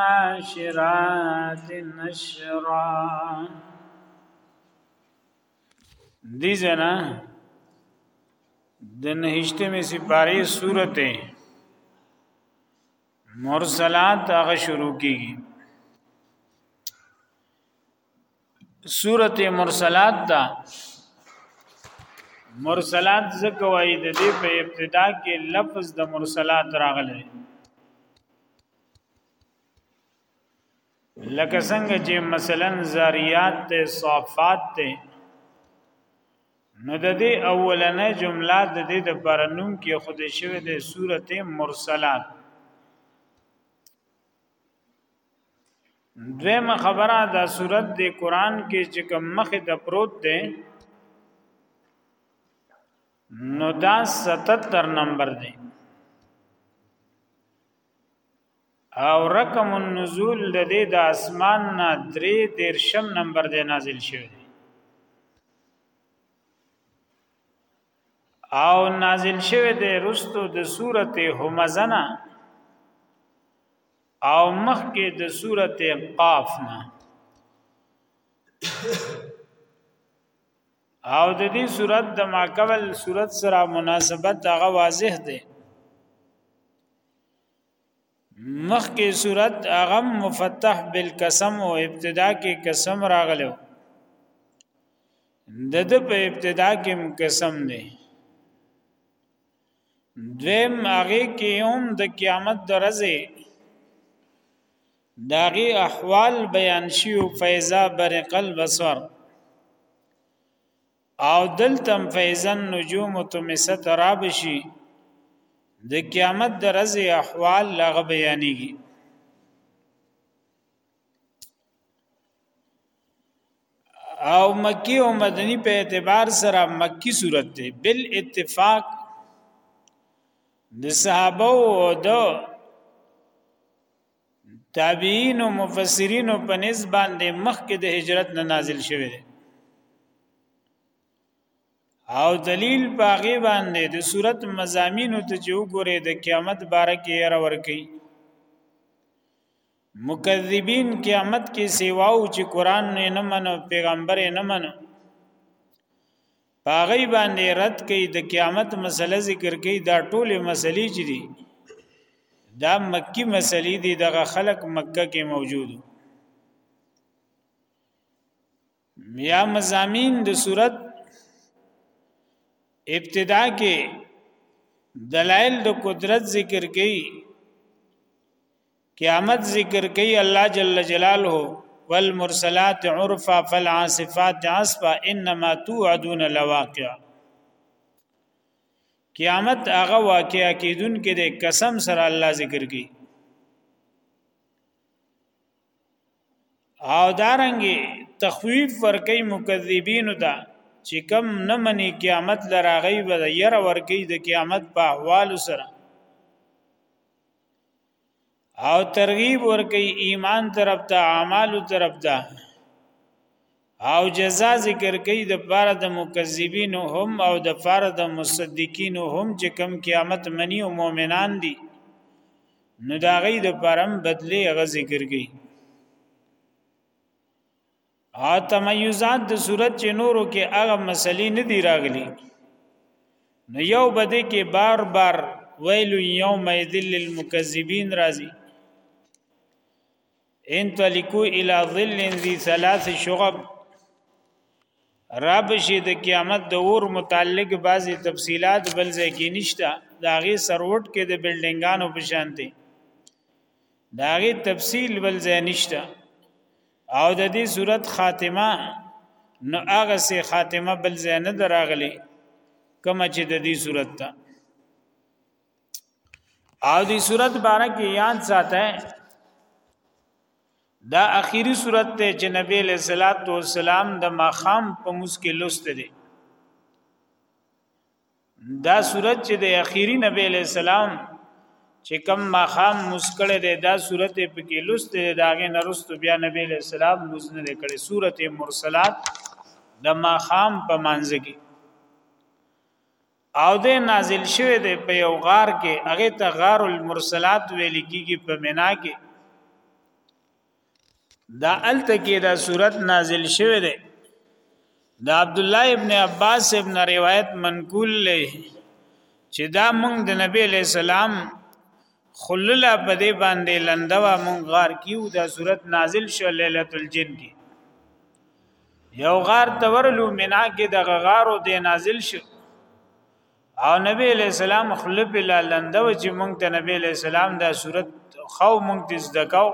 والناشرات نشرا دي زنا د نهشته می سپاری سورته مرسلات هغه شروع کیږي سورته مرسلات دا مرسلات زکه وای د دې په ابتدا کې لفظ د مرسلات راغلی لکه څنګه چې مثلا زاریات ته صافات ته نو د دې اولنې جمله د دې د پرنوم کې خود شوه د سورته مرسلات دویمه خبره دا صورت د قران کې چې کوم مخ د پروت دی نو دا 77 نمبر دی او رقم النزول د دې د اسمان نه 3 نمبر دی نازل شوی دی او نازل شوه د رستو د سورته همزنه او مخکې د سورته قاف نه او د دې صورت د ماقبل صورت سره مناسبت هغه واضح دی مخکې صورت هغه مفتح بالقسم او ابتدا کې قسم راغلو د د په ابتدا کې قسم دی دویم هغه کې هم د قیامت درځه داغي احوال بیان شي او فیضا برق البصر او دلتم فیضا نجوم تمست رابشي د قیامت درځه احوال لغ بیانېږي او مکی او مدنی په اعتبار سره مکی صورت دی بل اتفاق د صحابه او د تابعین او مفسرین په نسبت باندې مخکې د هجرت نه نازل شوی دی او دلیل باغی باندې د صورت مزامین ته چې وګوره د قیامت باره کې را ورکی مکذبین قیامت کې سیواو چې قران نه نه منو پیغمبر نه منو پاغی باندې رد کوي د قیامت مسله ذکر کوي دا ټوله مسلې چې دي دا مکی مسلې دي دغه خلق مکه کې موجود یا مزامین د صورت ابتدا کې دلائل د قدرت ذکر کړي قیامت ذکر کړي الله جل جلاله والمرسلات عرفا فالعاصفات عصفا انما توعدون لواقع قیامت هغه واقعیا کیدون کې د قسم سره الله ذکر کوي او دارنګي تخویف ورکی مکذبین ته چې کم نه منی قیامت لراغی و ير ورکی د قیامت په احوال سره او ترغیب ورکی ایمان طرف ته اعمال طرف ته او جزا ذکر کوي د پاره د مکذبین هم او د پاره د مصدقین هم چې کم قیامت منی او مؤمنان دي نو دا غي د پرم بدلی غ ذکر کوي ا تميزات د صورت چې نورو کې هغه مسلې نه دی راغلي نو یو بده کې بار بار ویل یوم یذل للمکذبین راضی ان تلکو الى ظل ذي ثلاث شغب رب شي د قیامت د اور متعلق بعضي تفصيلات بل ځای کې نشته دا غي سروټ کې د بلډینګانو په شان دي دا غي تفصيل بل ځای نشته او د دې صورت خاتمه نو هغه سي خاتمه بل ځای نه دراغلي کما چې د دې صورت ته او دی صورت باره کې یاد ساته دا اخیری صورت ته چې نبی له صلوات و سلام د ماخام په مسکه لوست دی دا صورت چې د اخیری نبی له سلام چې کم ماخام مسکړه دی دا صورت په کې لوست دی داغه نرست بیا نبی له سلام مزن دی کړي صورت مرسلات د ماخام په مانځ کې او د نازل شوی دی په یو غار کې هغه ته غار المرسلات ویل کیږي په مینا کې دا الته کې دا صورت نازل شوی دی د عبد الله ابن عباس ابن روایت منقول له چې دا مونږ د نبی له سلام خللا په دې باندې لندوا مونږ غار کیو دا صورت نازل شو ليله الجن کې یو غار تورلو مینا کې د غارو دې نازل شو او نبی علیہ السلام خلپ لندو چې مونږ ته نبی علیہ السلام دا صورت خو مونږ دې زدکاو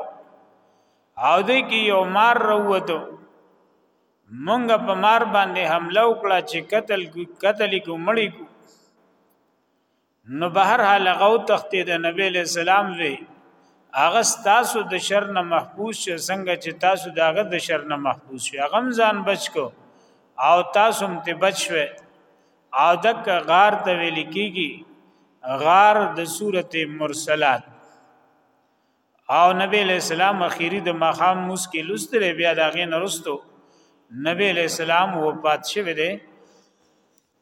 او دې کې یو مار وروته مونږ په مار باندې حمله وکړه چې قتل قتل کو مړی کو نو بهر حال غو تختې د نبی له سلام وی هغه تاسو د شر نه محفوظ شه څنګه چې تاسو داغه د شر نه محفوظ شئ هغه ځان بچ کو او تاسو هم ته بچ شئ او دک غار ته ویل کیږي غار د سورته مرسلات او نبی علیہ السلام اخیری د مخام مسکی لستر بیا داغه نرستو نبی علیہ السلام وفات شوه دی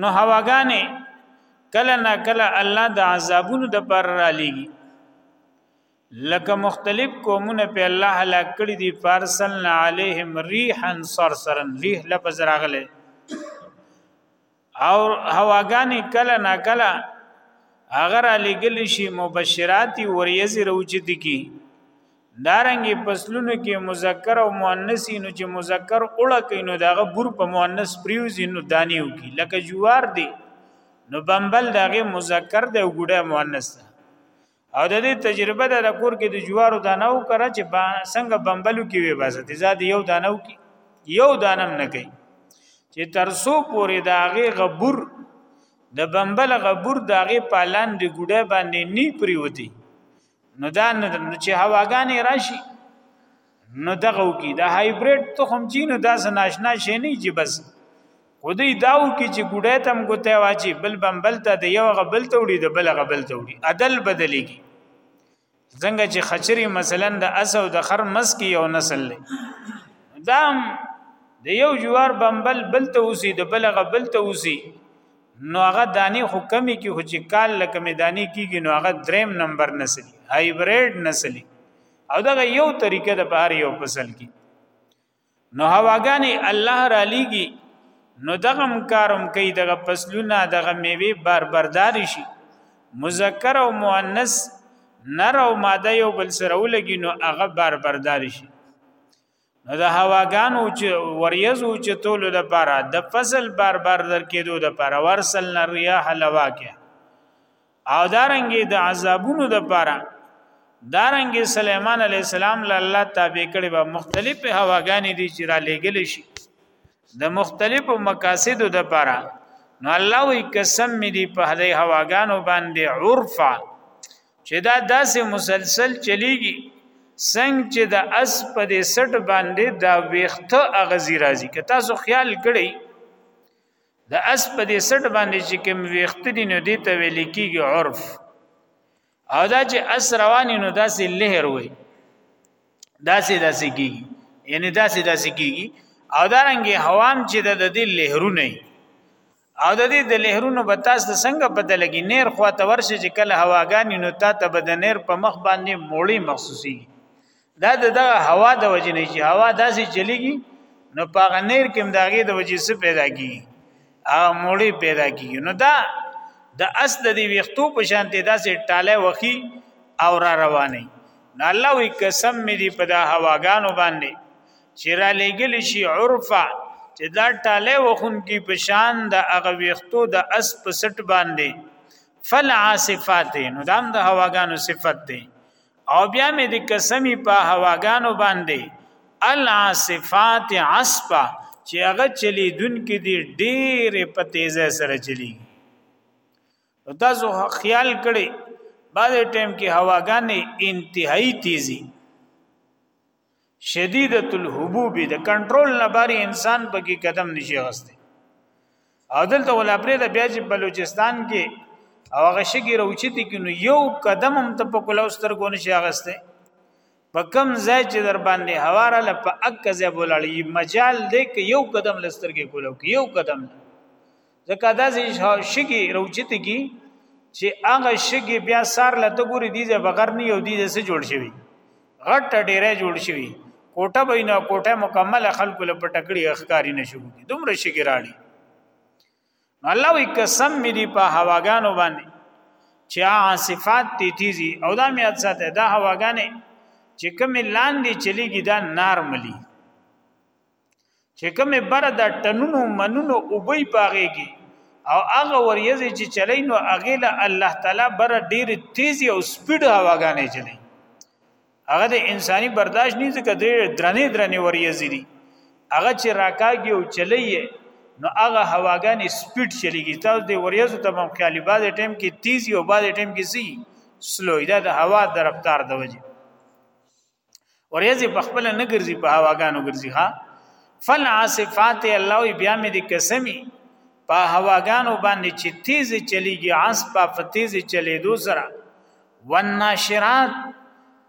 نو هواګانې کله نا کله الله د عذابونو د پر را لېږي لکه مختلف قومونه په الله هلاک کړي دي فارسلنا عليهم ريحا صرصرا ريح لفظ راغله او هواګانې کله نا کله اگر علی گلی شي مبشراتی وریزی روچ دي کی دارنګي فصلونو کې مذکر او مؤنث نو چې مذکر اوړه کینو داغه بور په مؤنث پریوزي نو دانیو کې لکه جوار دی نو بمبل داغه مذکر دی او ګډه مؤنث ده او د دې تجربه د کور کې د جوارو دانو کرا چې با څنګه بمبلو کې وي بس دې زاد یو دانو کې یو دانم نه کوي چې ترسو پورې داغه غبور د بمبل غبور داغه پالان دی ګډه باندې نی پریوتی نو دا نو چې هواګانې راشي نو دغه وکي دا هایبرید تخم چې نو دا سناشنا شي نه چې بس خدای داو کې چې ګډه تم ګوته واچي بل بمبل ته د یو غبل ته وړي د بل غبل ته وړي عدل بدلېږي څنګه چې خچري مثلا د اسو د خر مس کې یو نسل لې دام د یو جوار بمبل بل ته اوسي د بل غبل ته اوسي نو هغه دانی خو کمی کی خو چې کال لکه میدانی کیږي نو هغه دریم نمبر نسلی هایبریډ نسلی او دا یو طریقه د بهر یو فصل کی نو هواګانی الله را لیږي نو دغه کارم کوي دغه فصلونه دغه میوه بار بردار شي مذکر او مؤنث نر او ماده یو بل سره ولګي نو هغه بار بردار شي نو د هواګانو چې وریزو چې تول د پاره د فصل بار بار در کېدو د پاره ورسل نه ریاح لواکه او دارنګي د عذابونو د پاره دارنګي سليمان عليه السلام له الله تابع کړي به مختلف هواګانې دي چې را لېګل شي د مختلفو مقاصدو د پاره نو الله وی قسم می دی په دې هواګانو باندې عرفا چې دا داسې مسلسل چلیږي څنګه چې د اس په دې سټ باندې دا ویخته اغزی راځي که تاسو خیال کړئ د اس په دې سټ باندې چې کوم ویخته دي نو دې ته ویل کېږي عرف او دا چې اس رواني نو داسې لهر وي داسې داسې کېږي یعنی داسې داسې کېږي او دارنګي هوام چې د دې لهرونه او د دې د لهرونو به تاسو د څنګه پته لګي نیر خو ته ورشي چې کله هواګانی نو تا ته به د نیر په مخ باندې موړی مخصوصي دا د دغه هوا د وجې نه چې هوا داسې چلیږي نو په غنیر کې مداغي د وجې څه پیدا کی او موړی پیدا کی نو دا د اصل دی ویختو په شانته داسې ټاله وخی او را رواني نو الله وی قسم می دی په دا هواګانو باندې چې را لګل شي عرفا چې دا ټاله وخون کې پشان د هغه ویختو د اس په سټ باندې فل عاصفات نو دام د هواګانو صفت دی او بیا مې د قسمی په هواګانو باندې العاصفات عصفا چې هغه چلی دن کې دی ډېر په تیزه سره چلی تاسو خیال کړئ بعد ټیم کې هواګانې انتهایی تیزی شدیدت الحبوب د کنټرول نه باري انسان بګي قدم نشي غسته او دلته ولا پرې د بیا چې بلوچستان کې او هغه شګي روچتي کې نو یو قدم هم ته په کولو سترګو نشي غسته په کم ځای چې در باندې هواره لپه اک ځای بولړي مجال دې کې یو قدم لسترګې کولو کې یو قدم نه ځکه دا شګي روچت کی چې هغه شګي بیا سار لته ګوري دي چې بغیر نه یو دي چې جوړ شوی غټ ډیره جوړ شوی کوټه بینه کوټه مکمل خلکو له پټکړی اخکاری نشو کی دومره شګي راړي الله وی قسم می دی په هواګانو باندې چې عاصفات تی تیزی او دا می یاد ساته دا هواګانې چې کوم لاندې چلیږي دا نارملی چې کومه بر د ټنونو منونو وبې پاغيږي او هغه وریځي چې چلی نو هغه له الله تعالی بر ډیر تیزی او سپیډ هواګانې چلی هغه د انساني برداشت نه ځکه ډیر درنې درنې وریځي دي هغه چې راکاږي او چلی نو هغه هواګانې سپیډ چلیږي تاسو د وریځو تمام خیالي بعد ټیم کې تیزی او بعد ټیم کې سي سلو دا د هوا د رفتار د وجه ورېځې په خپل نه ګرځي په هواګانو ګرځي ها فل عاصفات الله بیا مې دې قسمی په هواګانو باندې چې تیز چلیږي عصف په تیز چلیدو سره والناشرات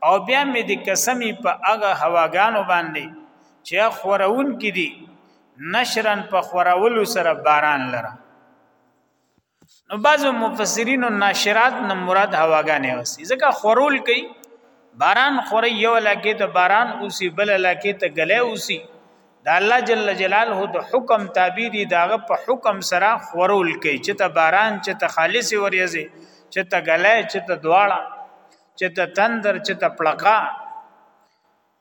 او بیا مې دې قسمی په هغه هواګانو باندې چې خورون کې دي نشرن په خورولو سره باران لره نو بعض مفسرین ناشرات نه مراد هواګانې اوسي ځکه خورول کوي باران خوري یو لکه ته باران اوسي بل لکه ته غلې اوسي دا الله جل جلاله د حکم تابع دي داغه په حکم سره خورول کوي چې ته باران چې ته خالص وریزي چې ته غلې چې ته دواړه چې ته تندر چې ته پړقا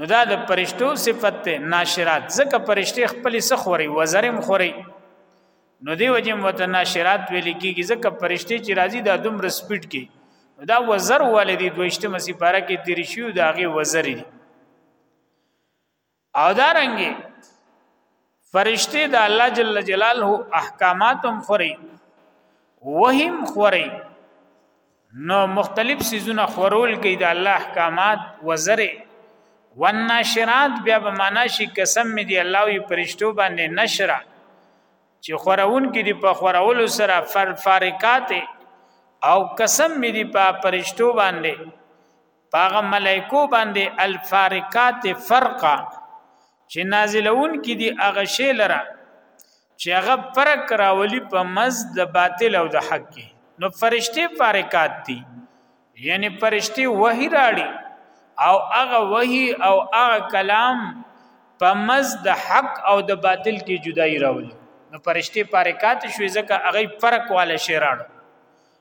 نو دا د پرشتو صفت ته ناشرات ځکه پرشته خپل څه خوري وزرم خوري نو دی وجه متنا ناشرات ویل کیږي ځکه پرشته چې راځي دا دوم رسپټ کی دا وزر والدی دویشته مسی پارا کې تیرشیو داغه وزر دی او دا رنګي فرشتي د الله جل جلاله احکاماتم خوري وهم خوري نو مختلف سيزونه خورول کوي د الله احکامات وزره والناشرات بیا به معنا شي قسم می دی الله وی پرشتو باندې نشرا چې خورون کې دی په خورول سره فر فارقات او قسم می دی په پرشتو باندې پاغه ملائکو باندې الفارقات فرقه چې نازلون کې دي هغه شی لره چې هغه فرق راولي په مز د باطل او د حق کې نو فرشتي فارقات دي یعنی فرشتي وحی راړي او هغه وحی او هغه کلام په مز د حق او د باطل کې جدای راولي نو فرشتي فارقات شوي ځکه هغه فرق والا شی راړي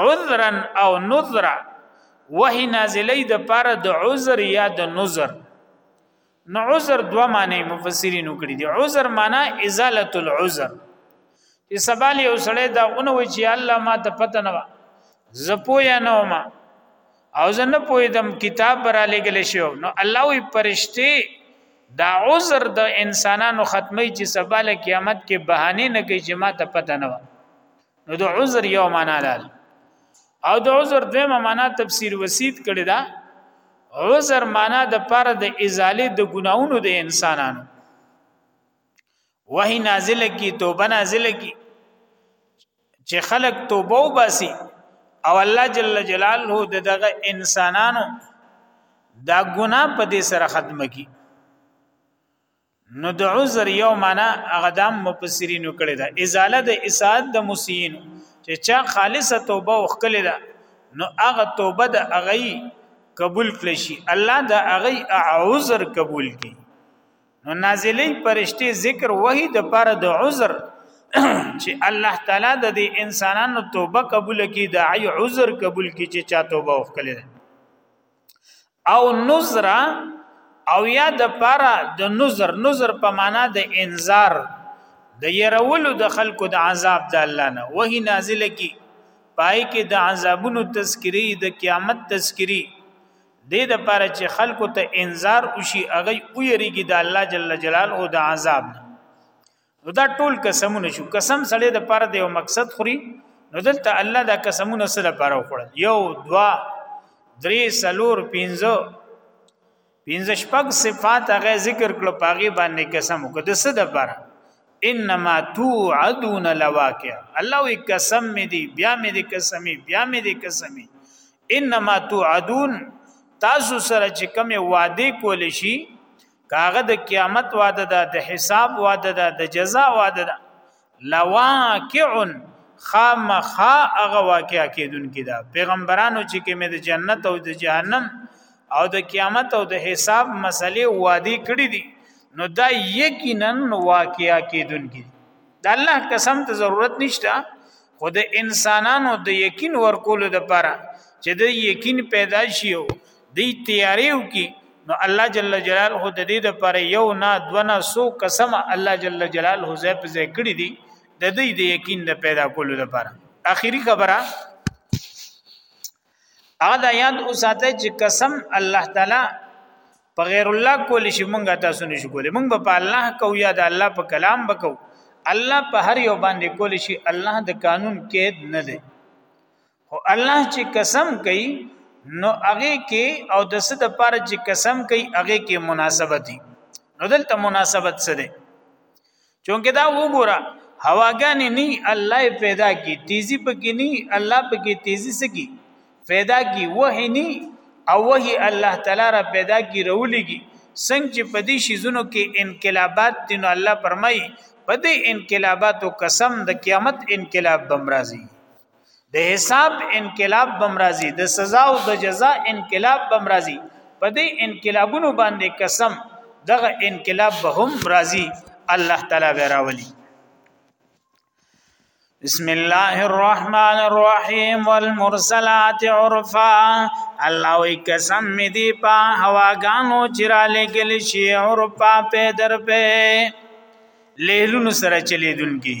عذرا او نذرا وحی نازلی د پاره د عذر یا د نذر نو عذر دوه معنی مفسرین وکړي دي عذر معنی ازاله العذر چې سبال یو سړی دا اونو چې الله ما ته پته نه و زپو یا نو ما او زه نه پوهیدم کتاب را لګل شو نو الله وی پرشتي دا عذر د انسانانو ختمي چې سبال قیامت کې بهانه نه کوي چې ما ته پته نه و نو د عذر یو معنا ده او د عذر دویمه معنا تفسیر وسید کړی دا عذر معنا د پر د ازاله د ګناونو د انسانانو وحی نازل کی توبه نازل کی چې خلق توبه وباسي او الله جل جلاله دغه انسانانو دا ګناه په دې سره ختم کی نو د عذر یو معنا هغه دام مفسرینو کړی دا ازاله د اساعت د مسیین چې چا خالصه توبه وکړه دا نو هغه توبه د هغه قبول کړي شي الله د هغه عذر قبول کړي نو نازلې پرشته ذکر وਹੀ د پاره د عذر چې الله تعالی د دې انسانانو توبه قبول کړي د عی عذر قبول کړي چې چا توبه وکړي او نذر او یا د پاره د نذر نذر په معنا د انذار د يرولو د خلکو د عذاب د الله نه وਹੀ نازل کی پای کې د عذابونو تذکری د قیامت تذکری د دې لپاره چې خلکو ته انذار وشي هغه ویریږي د الله جل جلاله د عذاب نه نو دا ټول قسمونه شو قسم سړی د پاره د یو مقصد خوري نو دلته الله دا قسمونه سره پاره وخوړل یو دوا درې سلور پینځه پینځه شپږ صفات هغه ذکر کړو پاغي باندې قسم وکړه د څه د پاره انما توعدون لواقع الله وی قسم می دی بیا می دی قسمی بیا می دی قسمی انما توعدون تاسو سره چې کوم وعده کول شي کاغه د قیامت وعده ده د حساب وعده ده د جزاء وعده ده لواقع خامخا هغه واقع کېدونکې ده پیغمبرانو چې کې مې د جنت او د جهنم او د قیامت او د حساب مسلې وادي کړې دي نو دا یقینا واقع کېدونکې ده د الله قسم ته ضرورت نشته خود انسانانو د یقین ورکولو د پاره چې د یقین پیدا شي او د تیاریو کې نو الله جل جلاله د دې د پاره یو نه دو نه سو قسم الله جل جلاله زې په زې کړی دي د دې د یقین د پیدا کولو د پاره اخیری خبره هغه د یاد او ساته چې قسم الله تعالی په غیر الله کول شي مونږ تاسو نشو کولای مونږ په الله کو یا د الله په کلام بکو الله په هر یو باندې کول شي الله د قانون قید نه دی او الله چې قسم کوي نو هغه کې او د څه د پاره چې قسم کوي هغه کې مناسبت دي نو دلته مناسبت څه دی چونکه دا وګوره هواګانې ني الله پیدا کی تیزی پکې ني الله پکې تیزی سکی پیدا کی وحی ني او وحی الله تعالی را پیدا کی رولېږي څنګه چې په دې شیزونو کې انقلابات دي نو الله فرمایي په دې انقلاباتو قسم د قیامت انقلاب بمرازي د حساب انقلاب بمرازي د سزا او د جزا انقلاب بمرازي په دې انقلابونو باندې قسم دغه انقلاب به هم راضي الله تعالی به راولي بسم الله الرحمن الرحیم والمرسلات عرفا الله وی قسم می دی په هواګانو چراله ګل شي عرفا په در په لیلونو سره چلیدونکي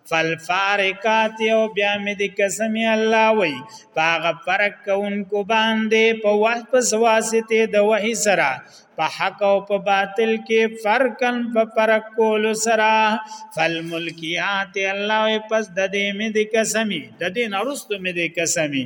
فالفارقات او بیا مې د قسم الله وای پاغه فرق کوونکو باندې په وحی په واسطه د وحی سره په حق او په باطل کې فرقن په فرق کول سره فالملکیات الله پس د دې مې د قسمی د دې نرستو مې د قسمی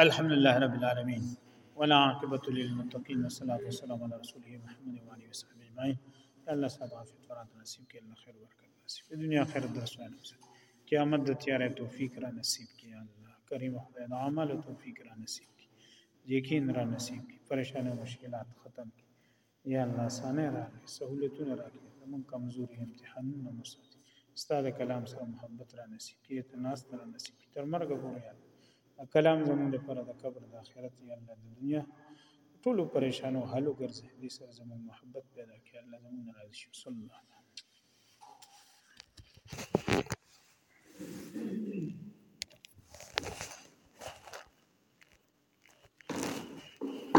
الحمد لله رب العالمين ولا عاقبة للمتقين والصلاة والسلام على رسوله محمد وعلى آله وصحبه أجمعين الله سبحانه وتعالى فرات نصيب كي الله خير ورکړي نصیب د دنیا آخر درس ونصیب قیامت د تیارې توفیق را نصیب کړي الله کریم خدای د عمل توفیق را نصیب کړي یقین را نصیب کړي پریشانه مشکلات ختم کړي یا الله اسانه راکړي سہولتونه راکړي زمون کمزوري امتحانونه مو ساتي استاد کلام سره محبت را نصیب کړي ته ناس تر نصیب کړي تر مرګ پورې کلام زمون د پر د قبر د آخرت یا الله د دنیا ټول پریشانو حل وګرځي دې سره زمون محبت پیدا کړي الله زمون راضي شي صلی الله علیه